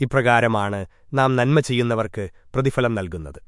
ഇപ്രകാരമാണ് നാം നന്മ ചെയ്യുന്നവർക്ക് പ്രതിഫലം നൽകുന്നത്